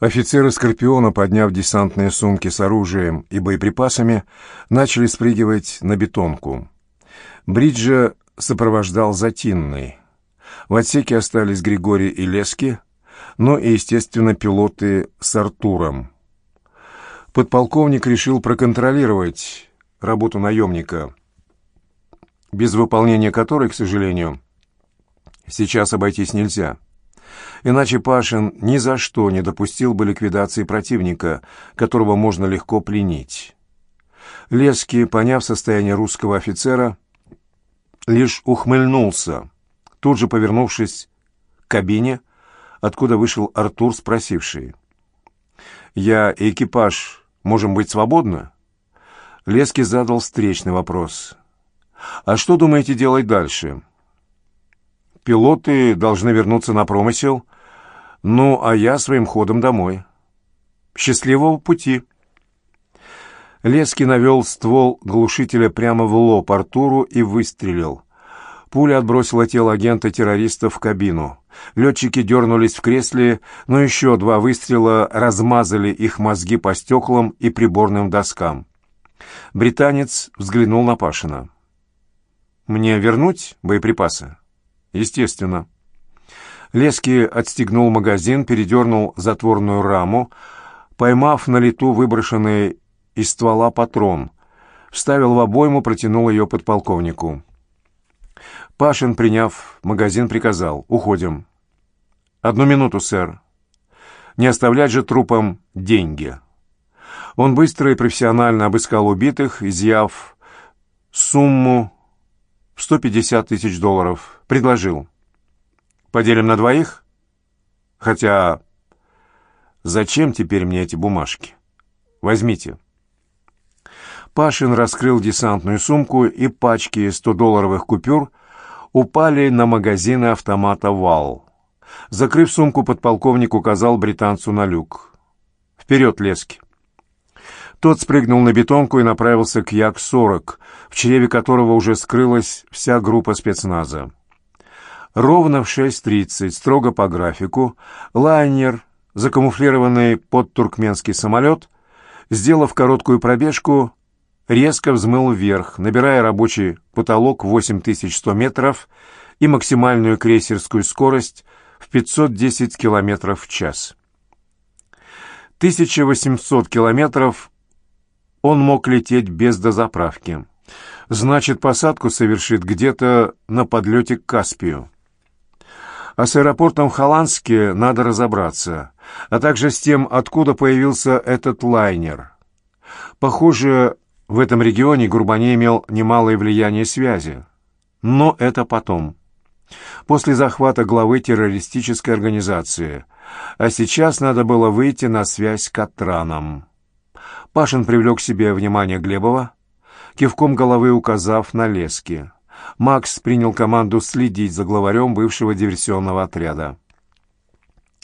Офицеры «Скорпиона», подняв десантные сумки с оружием и боеприпасами, начали спрыгивать на бетонку. Бриджа сопровождал Затинный. В отсеке остались Григорий и Лески, но и, естественно, пилоты с Артуром. Подполковник решил проконтролировать работу наемника, без выполнения которой, к сожалению, сейчас обойтись нельзя. Иначе Пашин ни за что не допустил бы ликвидации противника, которого можно легко пленить. Леский, поняв состояние русского офицера, лишь ухмыльнулся, тут же повернувшись к кабине, откуда вышел Артур, спросивший. «Я и экипаж можем быть свободны?» Леский задал встречный вопрос. «А что думаете делать дальше?» «Пилоты должны вернуться на промысел, ну, а я своим ходом домой. Счастливого пути!» Леский навел ствол глушителя прямо в лоб Артуру и выстрелил. Пуля отбросила тело агента-террориста в кабину. Летчики дернулись в кресле, но еще два выстрела размазали их мозги по стеклам и приборным доскам. Британец взглянул на Пашина. «Мне вернуть боеприпасы?» «Естественно». Лески отстегнул магазин, передернул затворную раму, поймав на лету выброшенный из ствола патрон, вставил в обойму, протянул ее подполковнику. Пашин, приняв магазин, приказал «Уходим». «Одну минуту, сэр. Не оставлять же трупам деньги». Он быстро и профессионально обыскал убитых, изъяв сумму в 150 тысяч долларов. Предложил. «Поделим на двоих? Хотя зачем теперь мне эти бумажки? Возьмите». Пашин раскрыл десантную сумку, и пачки 100-долларовых купюр упали на магазины автомата «Вал». Закрыв сумку, подполковник указал британцу на люк. «Вперед, лески!» Тот спрыгнул на бетонку и направился к Як-40, в чреве которого уже скрылась вся группа спецназа. Ровно в 6.30, строго по графику, лайнер, закамуфлированный под туркменский самолет, сделав короткую пробежку, резко взмыл вверх, набирая рабочий потолок 8100 метров и максимальную крейсерскую скорость в 510 километров в час. 1800 километров он мог лететь без дозаправки. Значит, посадку совершит где-то на подлете к Каспию. А с аэропортом в Холландске надо разобраться, а также с тем, откуда появился этот лайнер. Похоже, в этом регионе Гурбани имел немалое влияние связи. Но это потом. После захвата главы террористической организации. А сейчас надо было выйти на связь с Катраном. Пашин привлек к себе внимание Глебова, кивком головы указав на лески. Макс принял команду следить за главарем бывшего диверсионного отряда.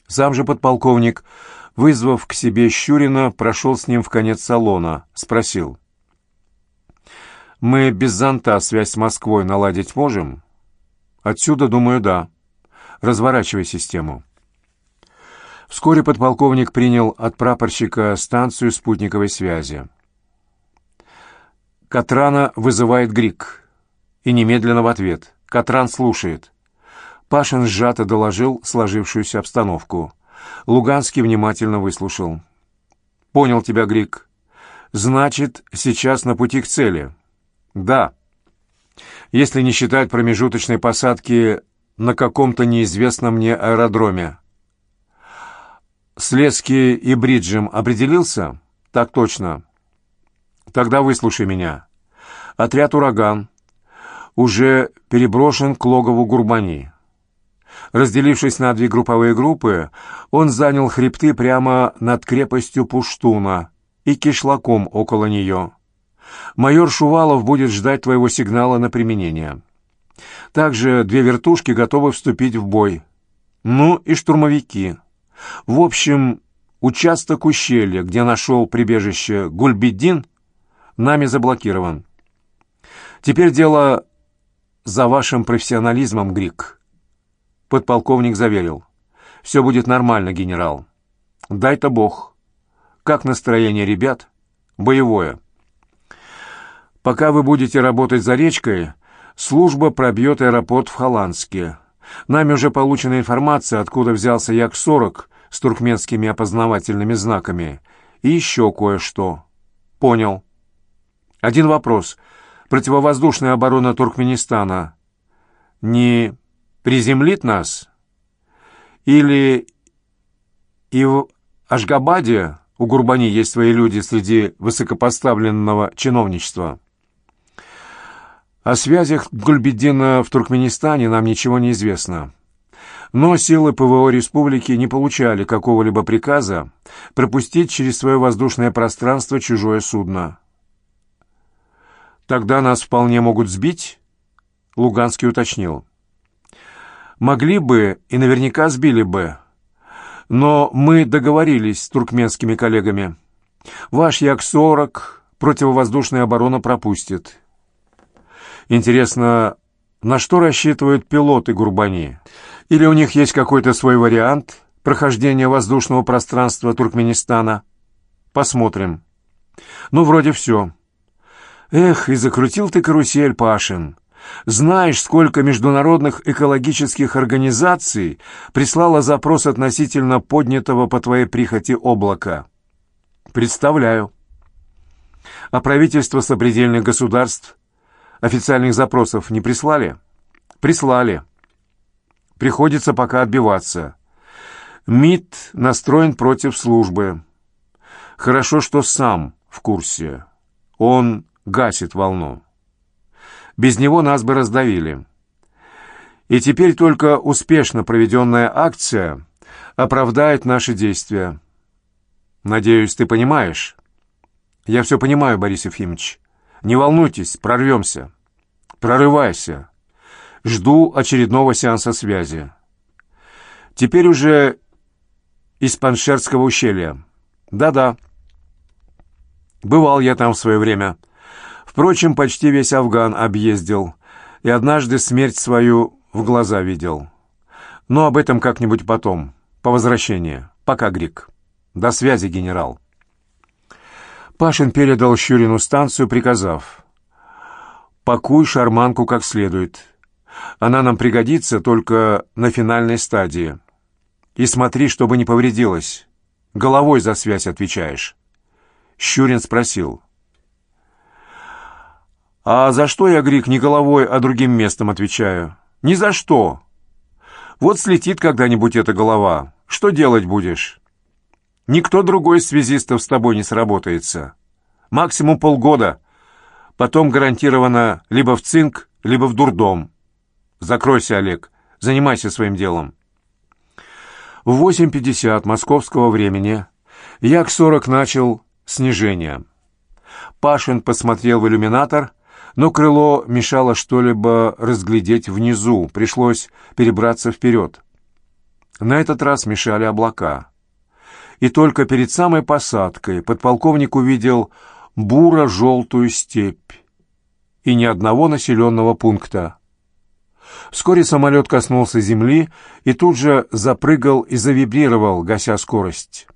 Сам же подполковник, вызвав к себе Щурина, прошел с ним в конец салона, спросил — мы без зонта связь с Москвой наладить можем? Отсюда, думаю, да. Разворачивай систему. Вскоре подполковник принял от прапорщика станцию спутниковой связи. Катрана вызывает Грик. И немедленно в ответ. Катран слушает. Пашин сжато доложил сложившуюся обстановку. Луганский внимательно выслушал. «Понял тебя, Грик. Значит, сейчас на пути к цели». Да. Если не считать промежуточной посадки на каком-то неизвестном мне аэродроме. С Лески и Бриджем определился? Так точно. Тогда выслушай меня. Отряд «Ураган» уже переброшен к логову Гурбани. Разделившись на две групповые группы, он занял хребты прямо над крепостью Пуштуна и кишлаком около нее. Майор Шувалов будет ждать твоего сигнала на применение. Также две вертушки готовы вступить в бой. Ну и штурмовики. В общем, участок ущелья, где нашел прибежище Гульбеддин, нами заблокирован. Теперь дело за вашим профессионализмом, Грик. Подполковник заверил. Все будет нормально, генерал. Дай-то бог. Как настроение ребят? Боевое. Пока вы будете работать за речкой, служба пробьет аэропорт в Холландске. Нами уже получена информация, откуда взялся Як-40 с туркменскими опознавательными знаками. И еще кое-что. Понял. Один вопрос. Противовоздушная оборона Туркменистана не приземлит нас? Или и в Ашгабаде у Гурбани есть свои люди среди высокопоставленного чиновничества? О связях Гульбеддина в Туркменистане нам ничего не известно. Но силы ПВО республики не получали какого-либо приказа пропустить через свое воздушное пространство чужое судно. «Тогда нас вполне могут сбить?» — Луганский уточнил. «Могли бы и наверняка сбили бы. Но мы договорились с туркменскими коллегами. Ваш Як-40 противовоздушная оборона пропустит». Интересно, на что рассчитывают пилоты Гурбани? Или у них есть какой-то свой вариант прохождения воздушного пространства Туркменистана? Посмотрим. Ну, вроде все. Эх, и закрутил ты карусель, Пашин. Знаешь, сколько международных экологических организаций прислало запрос относительно поднятого по твоей прихоти облака? Представляю. А правительство сопредельных государств Официальных запросов не прислали? Прислали. Приходится пока отбиваться. МИД настроен против службы. Хорошо, что сам в курсе. Он гасит волну. Без него нас бы раздавили. И теперь только успешно проведенная акция оправдает наши действия. Надеюсь, ты понимаешь? Я все понимаю, Борис Ефимович. Не волнуйтесь, прорвемся. Прорывайся. Жду очередного сеанса связи. Теперь уже из Паншерского ущелья. Да-да. Бывал я там в свое время. Впрочем, почти весь Афган объездил. И однажды смерть свою в глаза видел. Но об этом как-нибудь потом, по возвращении. Пока, Грик. До связи, генерал. Пашин передал Щурину станцию, приказав «Пакуй шарманку как следует. Она нам пригодится только на финальной стадии. И смотри, чтобы не повредилась. Головой за связь отвечаешь». Щурин спросил. «А за что я, Грик, не головой, а другим местом отвечаю?» «Ни за что. Вот слетит когда-нибудь эта голова. Что делать будешь?» Никто другой из связистов с тобой не сработается. Максимум полгода. Потом гарантированно либо в цинк, либо в дурдом. Закройся, Олег. Занимайся своим делом. В 8.50 московского времени Як-40 начал снижение. Пашин посмотрел в иллюминатор, но крыло мешало что-либо разглядеть внизу, пришлось перебраться вперед. На этот раз мешали облака и только перед самой посадкой подполковник увидел буро-желтую степь и ни одного населенного пункта. Вскоре самолет коснулся земли и тут же запрыгал и завибрировал, гася скорость.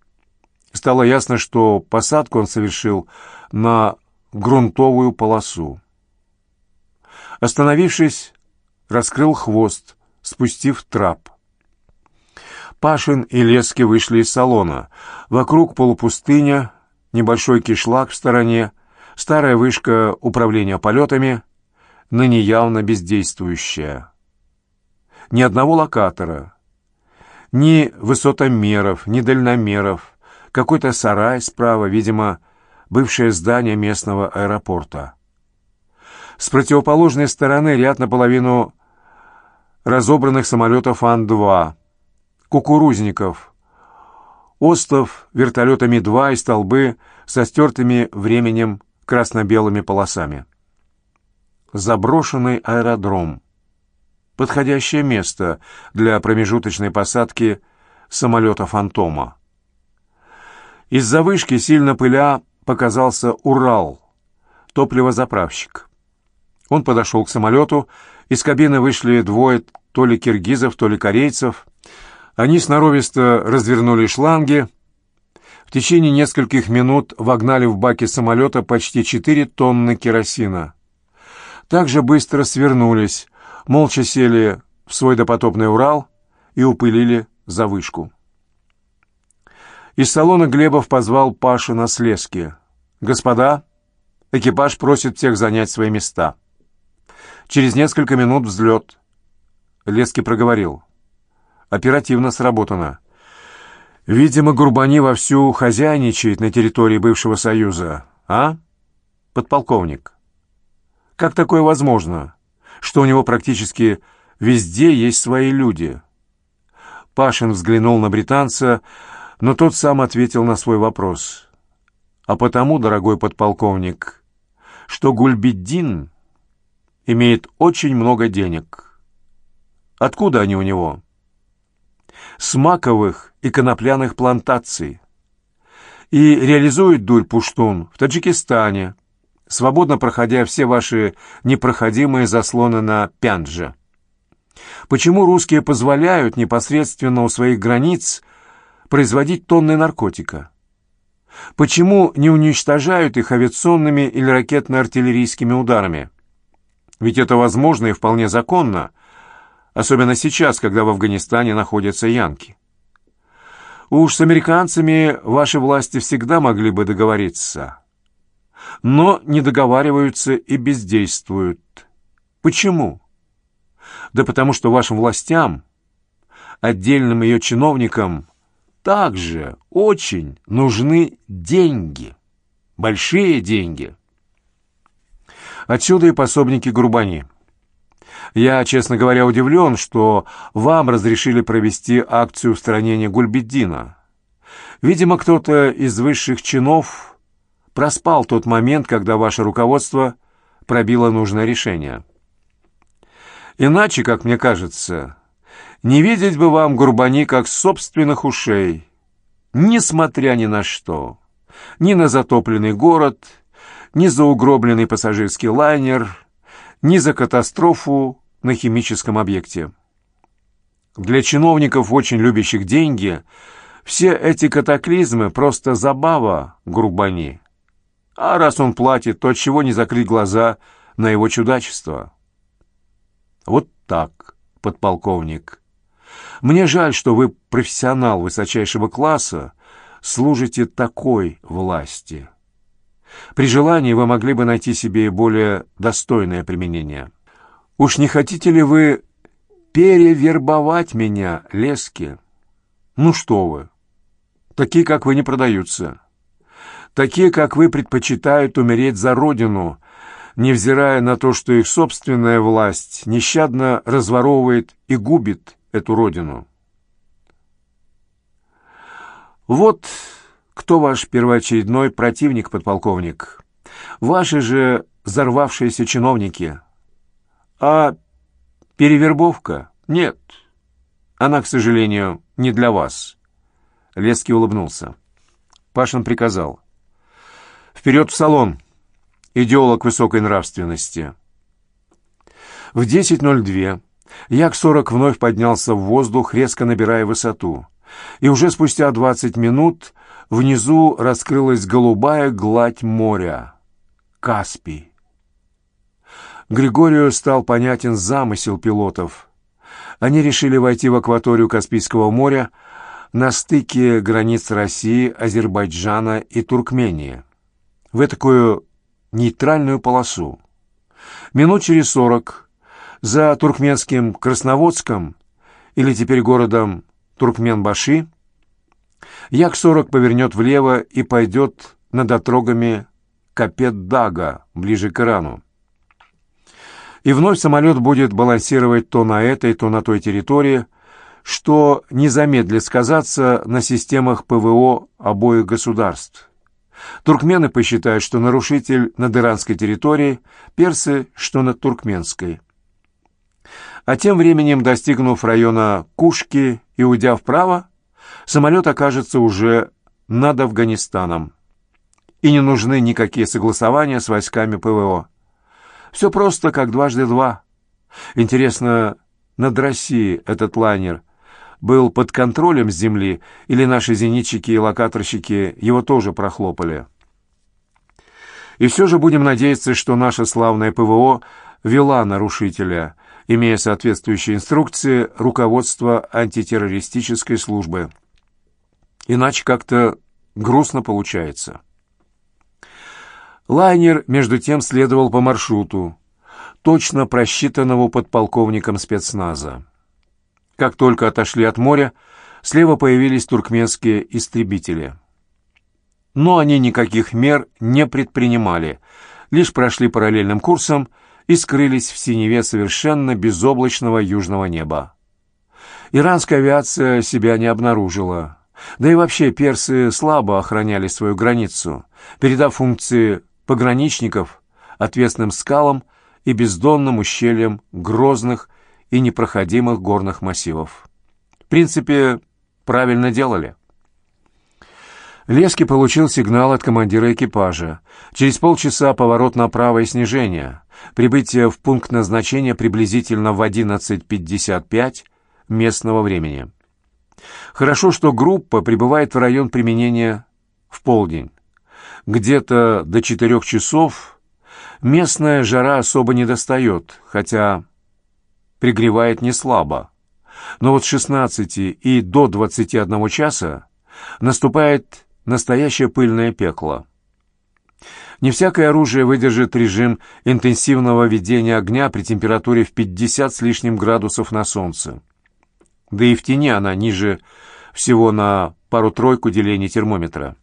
Стало ясно, что посадку он совершил на грунтовую полосу. Остановившись, раскрыл хвост, спустив трап. Пашин и Лески вышли из салона. Вокруг полупустыня, небольшой кишлак в стороне, старая вышка управления полетами, ныне явно бездействующая. Ни одного локатора, ни высотомеров, ни дальномеров, какой-то сарай справа, видимо, бывшее здание местного аэропорта. С противоположной стороны ряд наполовину разобранных самолетов Ан-2, кукурузников, остов вертолетами два и столбы со стертыми временем красно-белыми полосами. Заброшенный аэродром. Подходящее место для промежуточной посадки самолета «Фантома». Из-за вышки, сильно пыля, показался Урал, топливозаправщик. Он подошел к самолету, из кабины вышли двое то ли киргизов, то ли корейцев — они сноровисто развернули шланги, течение нескольких минут вогнали в баки самолета почти 4 тонны керосина. Также быстро свернулись, молча сели в свой допотопный Урал и упылили за вышку. Из салона Глебов позвал Пашу на слезки. «Господа, экипаж просит всех занять свои места». Через несколько минут взлет. Лески проговорил. Оперативно сработано. Видимо, Гурбани вовсю хозяйничает на территории бывшего Союза. А? Подполковник. Как такое возможно, что у него практически везде есть свои люди? Пашин взглянул на британца, но тот сам ответил на свой вопрос. А потому, дорогой подполковник, что Гульбиддин имеет очень много денег. Откуда они у него? С маковых и конопляных плантаций. И реализует дурь-пуштун в Таджикистане, свободно проходя все ваши непроходимые заслоны на Пяндже. Почему русские позволяют непосредственно у своих границ производить тонны наркотика? Почему не уничтожают их авиационными или ракетно-артиллерийскими ударами? Ведь это возможно и вполне законно, особенно сейчас, когда в Афганистане находятся янки. Уж с американцами ваши власти всегда могли бы договориться, но не договариваются и бездействуют. Почему? Да потому что вашим властям, отдельным ее чиновникам, также очень нужны деньги, большие деньги. Отсюда и пособники Грубани. Я, честно говоря, удивлен, что вам разрешили провести акцию устранения Гульбеддина. Видимо, кто-то из высших чинов проспал тот момент, когда ваше руководство пробило нужное решение. Иначе, как мне кажется, не видеть бы вам Гурбани как собственных ушей, несмотря ни на что, ни на затопленный город, ни за угробленный пассажирский лайнер, ни за катастрофу на химическом объекте. Для чиновников, очень любящих деньги, все эти катаклизмы — просто забава Грубани. А раз он платит, то чего не закрыть глаза на его чудачество? Вот так, подполковник. Мне жаль, что вы профессионал высочайшего класса, служите такой власти. При желании вы могли бы найти себе и более достойное применение. Уж не хотите ли вы перевербовать меня, лески? Ну что вы, такие, как вы, не продаются. Такие, как вы, предпочитают умереть за родину, невзирая на то, что их собственная власть нещадно разворовывает и губит эту родину. Вот кто ваш первоочередной противник, подполковник? Ваши же взорвавшиеся чиновники. А перевербовка? Нет. Она, к сожалению, не для вас. Леский улыбнулся. Пашин приказал. «Вперед в салон, идеолог высокой нравственности». В 10.02 Як-40 вновь поднялся в воздух, резко набирая высоту. И уже спустя 20 минут Внизу раскрылась голубая гладь моря. Каспий. Григорию стал понятен замысел пилотов. Они решили войти в акваторию Каспийского моря на стыке границ России, Азербайджана и Туркмении. В такую нейтральную полосу. Минут через сорок за туркменским Красноводском, или теперь городом Туркменбаши, Як-40 повернет влево и пойдет над отрогами Капет-Дага, ближе к Ирану. И вновь самолет будет балансировать то на этой, то на той территории, что не замедлит сказаться на системах ПВО обоих государств. Туркмены посчитают, что нарушитель над иранской территорией, персы, что над туркменской. А тем временем, достигнув района Кушки и уйдя вправо, самолет окажется уже над Афганистаном. И не нужны никакие согласования с войсками ПВО. Все просто как дважды два. Интересно, над Россией этот лайнер был под контролем с земли, или наши зенитчики и локаторщики его тоже прохлопали. И все же будем надеяться, что наша славная ПВО вела нарушителя, имея соответствующие инструкции руководства антитеррористической службы. Иначе как-то грустно получается. Лайнер, между тем, следовал по маршруту, точно просчитанному подполковником спецназа. Как только отошли от моря, слева появились туркменские истребители. Но они никаких мер не предпринимали, лишь прошли параллельным курсом и скрылись в синеве совершенно безоблачного южного неба. Иранская авиация себя не обнаружила. Да и вообще персы слабо охраняли свою границу, передав функции пограничников отвесным скалам и бездонным ущельям грозных и непроходимых горных массивов. В принципе, правильно делали. Лески получил сигнал от командира экипажа. Через полчаса поворот направо и снижение. Прибытие в пункт назначения приблизительно в 11.55 местного времени. Хорошо, что группа прибывает в район применения в полдень. Где-то до четырех часов местная жара особо не достает, хотя пригревает не слабо. Но вот с 16 и до 21 часа наступает настоящее пыльное пекло. Не всякое оружие выдержит режим интенсивного ведения огня при температуре в 50 с лишним градусов на солнце. Да и в тени она ниже всего на пару-тройку делений термометра.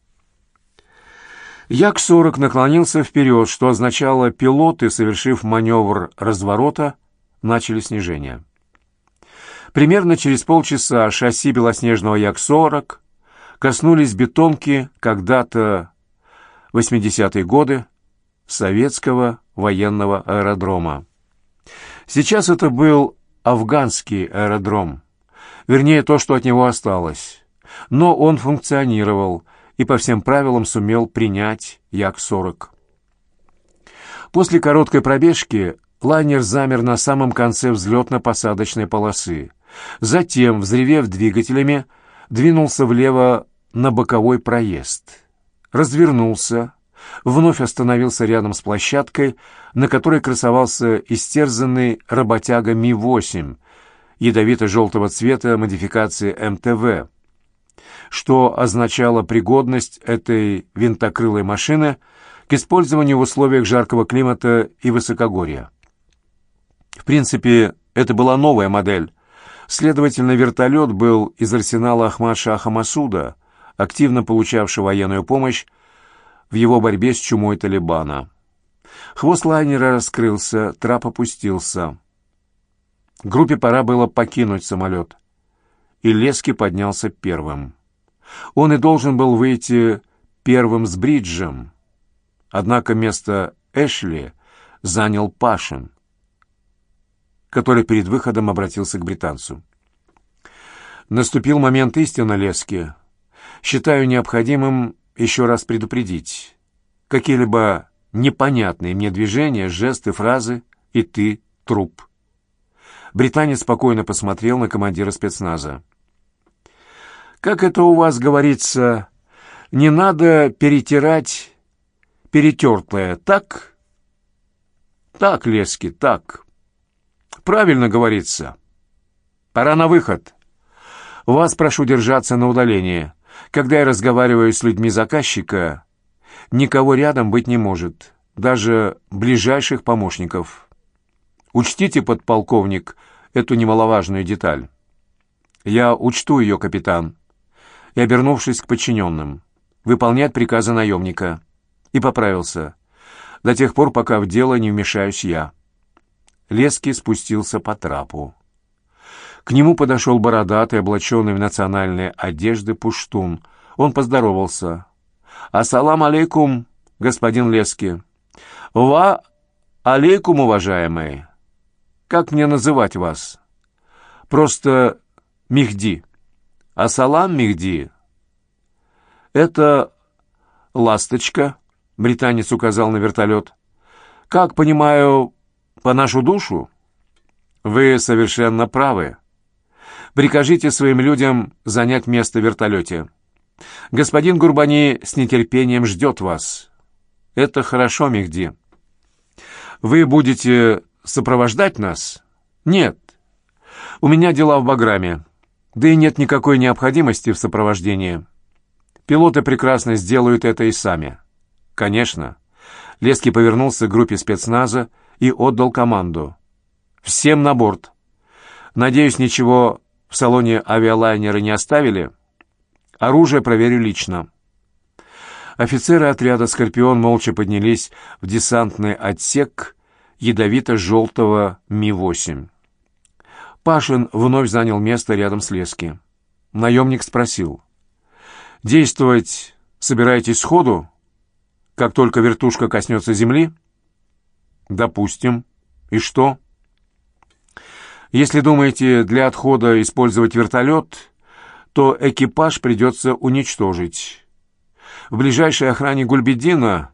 Як-40 наклонился вперед, что означало, пилоты, совершив маневр разворота, начали снижение. Примерно через полчаса шасси белоснежного Як-40 коснулись бетонки когда-то 80-е годы советского военного аэродрома. Сейчас это был афганский аэродром, вернее, то, что от него осталось. Но он функционировал и по всем правилам сумел принять Як-40. После короткой пробежки лайнер замер на самом конце взлетно-посадочной полосы. Затем, взревев двигателями, двинулся влево на боковой проезд. Развернулся, вновь остановился рядом с площадкой, на которой красовался истерзанный работяга Ми-8, ядовито-желтого цвета модификации МТВ, что означало пригодность этой винтокрылой машины к использованию в условиях жаркого климата и высокогорья. В принципе, это была новая модель. Следовательно, вертолет был из арсенала Ахмад-Шаха Масуда, активно получавший военную помощь в его борьбе с чумой Талибана. Хвост лайнера раскрылся, трап опустился. Группе пора было покинуть самолет. И Лески поднялся первым. Он и должен был выйти первым с бриджем. Однако место Эшли занял Пашин, который перед выходом обратился к британцу. Наступил момент истины, Лески. Считаю необходимым еще раз предупредить. Какие-либо непонятные мне движения, жесты, фразы, и ты — труп. Британец спокойно посмотрел на командира спецназа. «Как это у вас говорится, не надо перетирать перетертое, так?» «Так, Лески, так. Правильно говорится. Пора на выход. Вас прошу держаться на удалении. Когда я разговариваю с людьми заказчика, никого рядом быть не может, даже ближайших помощников». Учтите, подполковник, эту немаловажную деталь. Я учту ее, капитан. И, обернувшись к подчиненным, выполнять приказы наемника. И поправился. До тех пор, пока в дело не вмешаюсь я. Лески спустился по трапу. К нему подошел бородатый, облаченный в национальные одежды пуштун. Он поздоровался. «Ассалам алейкум, господин Лески». «Ва алейкум, уважаемый». Как мне называть вас? Просто Мехди. А салам Мехди? Это ласточка, британец указал на вертолет. Как понимаю, по нашу душу? Вы совершенно правы. Прикажите своим людям занять место в вертолете. Господин Гурбани с нетерпением ждет вас. Это хорошо, Мехди. Вы будете сопровождать нас? Нет. У меня дела в Баграме. Да и нет никакой необходимости в сопровождении. Пилоты прекрасно сделают это и сами. Конечно. Леский повернулся к группе спецназа и отдал команду. «Всем на борт. Надеюсь, ничего в салоне авиалайнера не оставили? Оружие проверю лично». Офицеры отряда «Скорпион» молча поднялись в десантный отсек ядовито-желтого Ми-8. Пашин вновь занял место рядом с Лески. Наемник спросил. «Действовать собираетесь сходу, как только вертушка коснется земли?» «Допустим. И что?» «Если думаете для отхода использовать вертолет, то экипаж придется уничтожить. В ближайшей охране Гульбедина,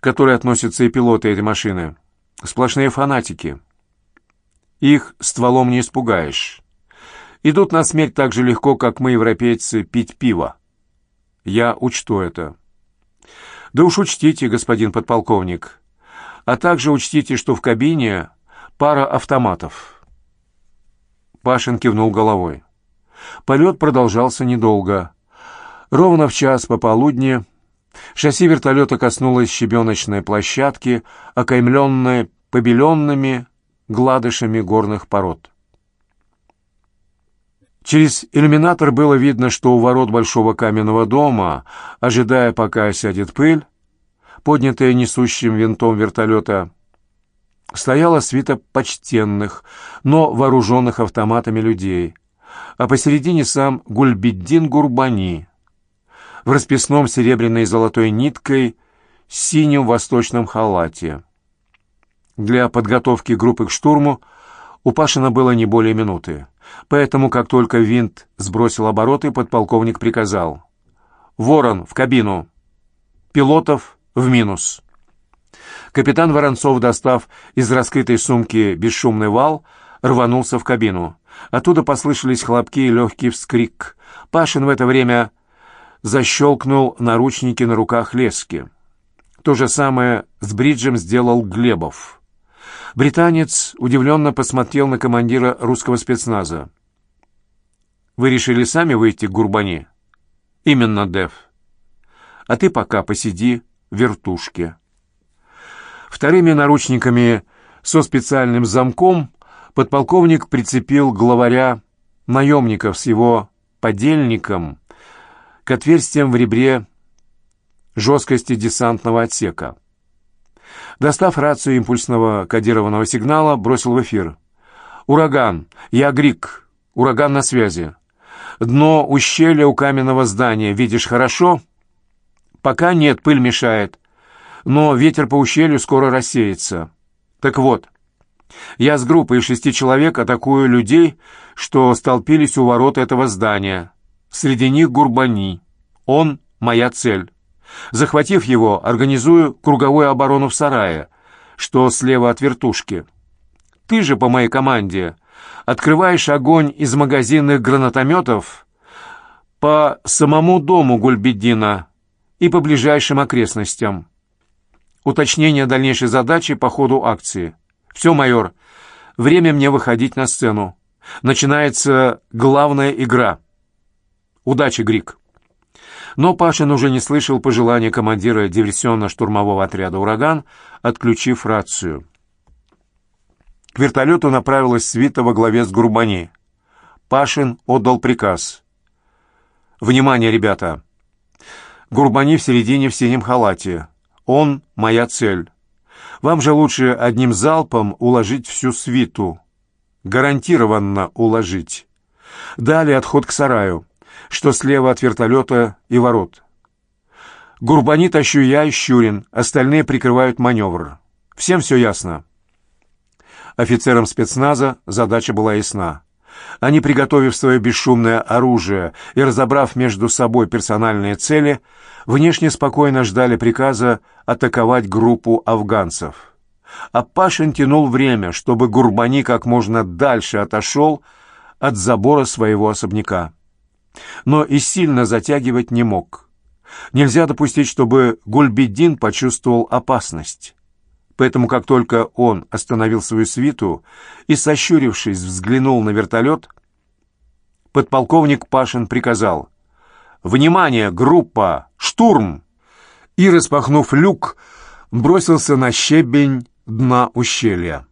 к которой относятся и пилоты этой машины, сплошные фанатики». Их стволом не испугаешь. Идут на смерть так же легко, как мы, европейцы, пить пиво. Я учту это. Да уж учтите, господин подполковник. А также учтите, что в кабине пара автоматов. Пашин кивнул головой. Полет продолжался недолго. Ровно в час пополудни шасси вертолета коснулось щебеночной площадки, окаймленной побеленными, гладышами горных пород. Через иллюминатор было видно, что у ворот большого каменного дома, ожидая, пока осядет пыль, поднятая несущим винтом вертолета, стояла свита почтенных, но вооруженных автоматами людей, а посередине сам Гульбиддин Гурбани в расписном серебряной и золотой ниткой синем восточном халате. Для подготовки группы к штурму у Пашина было не более минуты. Поэтому, как только винт сбросил обороты, подполковник приказал. «Ворон, в кабину! Пилотов в минус!» Капитан Воронцов, достав из раскрытой сумки бесшумный вал, рванулся в кабину. Оттуда послышались хлопки и легкий вскрик. Пашин в это время защелкнул наручники на руках Лески. То же самое с бриджем сделал Глебов. Британец удивленно посмотрел на командира русского спецназа. «Вы решили сами выйти к Гурбани?» «Именно, Дев. А ты пока посиди в вертушке». Вторыми наручниками со специальным замком подполковник прицепил главаря наемников с его подельником к отверстиям в ребре жесткости десантного отсека. Достав рацию импульсного кодированного сигнала, бросил в эфир. «Ураган! Я Грик! Ураган на связи! Дно ущелья у каменного здания видишь хорошо?» «Пока нет, пыль мешает. Но ветер по ущелью скоро рассеется. Так вот, я с группой шести человек атакую людей, что столпились у ворот этого здания. Среди них Гурбани. Он — моя цель». Захватив его, организую круговую оборону в сарае, что слева от вертушки. Ты же по моей команде открываешь огонь из магазинных гранатометов по самому дому Гульбеддина и по ближайшим окрестностям. Уточнение дальнейшей задачи по ходу акции. Все, майор, время мне выходить на сцену. Начинается главная игра. Удачи, Грик. Но Пашин уже не слышал пожелания командира диверсионно-штурмового отряда «Ураган», отключив рацию. К вертолету направилась свита во главе с Грубани. Пашин отдал приказ. «Внимание, ребята! Гурбани в середине в синем халате. Он — моя цель. Вам же лучше одним залпом уложить всю свиту. Гарантированно уложить. Далее отход к сараю что слева от вертолета и ворот. Гурбани тащу я и Щурин, остальные прикрывают маневр. Всем все ясно. Офицерам спецназа задача была ясна. Они, приготовив свое бесшумное оружие и разобрав между собой персональные цели, внешне спокойно ждали приказа атаковать группу афганцев. А Пашин тянул время, чтобы Гурбани как можно дальше отошел от забора своего особняка. Но и сильно затягивать не мог. Нельзя допустить, чтобы Гульбеддин почувствовал опасность. Поэтому, как только он остановил свою свиту и, сощурившись, взглянул на вертолет, подполковник Пашин приказал «Внимание, группа! Штурм!» и, распахнув люк, бросился на щебень дна ущелья.